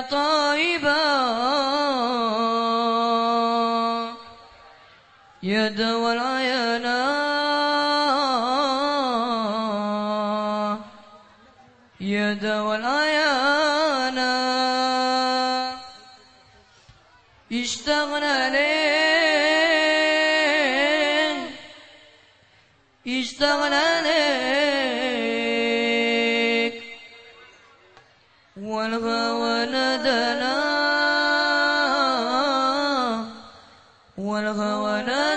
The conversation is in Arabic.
طيبا. يا دوا العيانا يا دوا العيانا اشتغنا لين اشتغنا لين والغوانان